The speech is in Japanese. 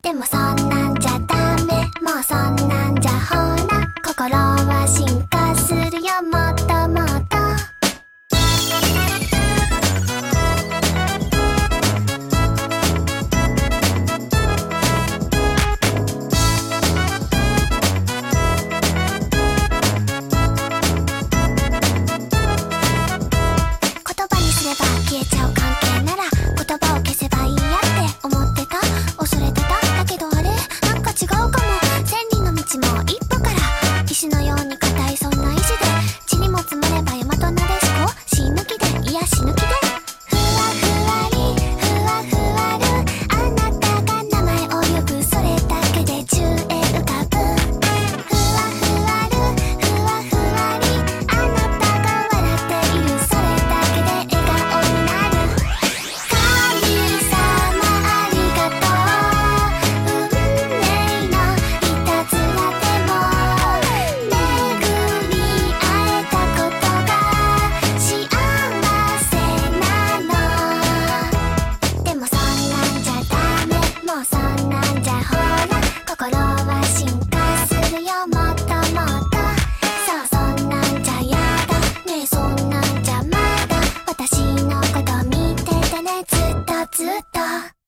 でもそんなんじゃダメ。もうそんなんじゃほら。心は心配ずっと。